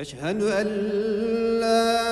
أشهد أن لا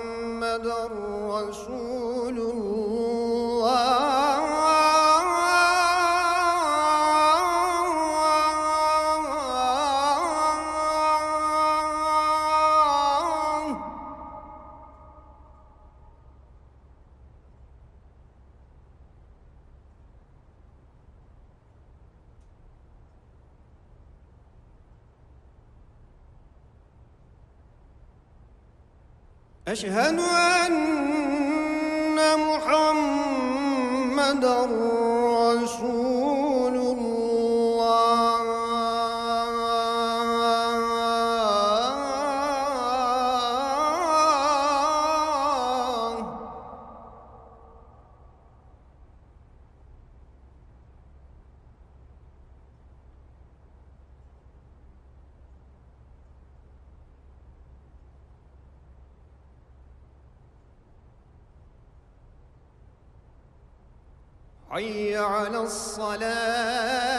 محمدا رسول الله أشهد أن محمدا رسول حي على الصلاة.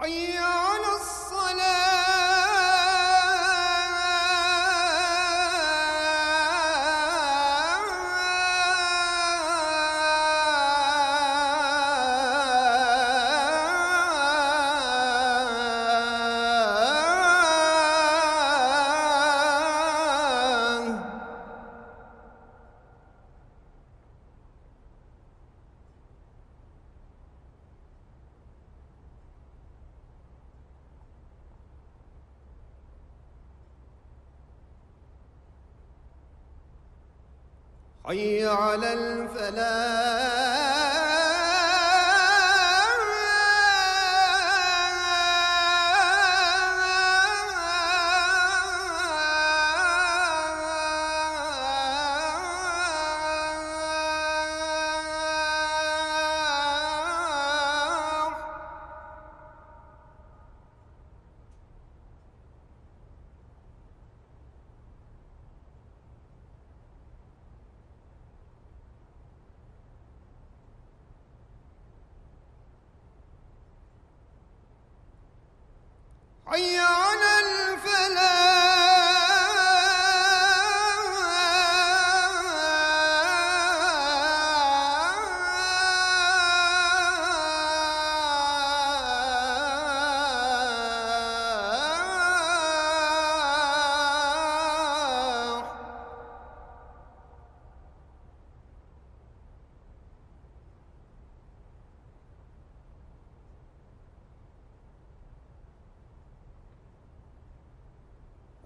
حي حي على الفلاح.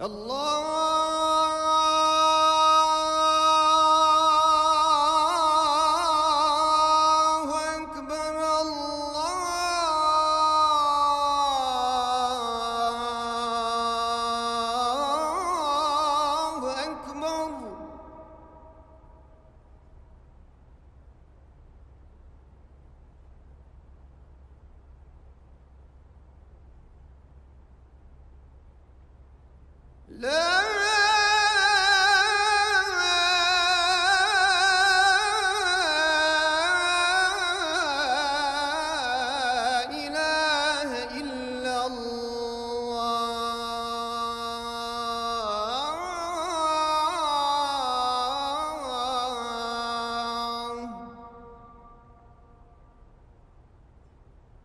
Allah لا